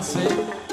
kasih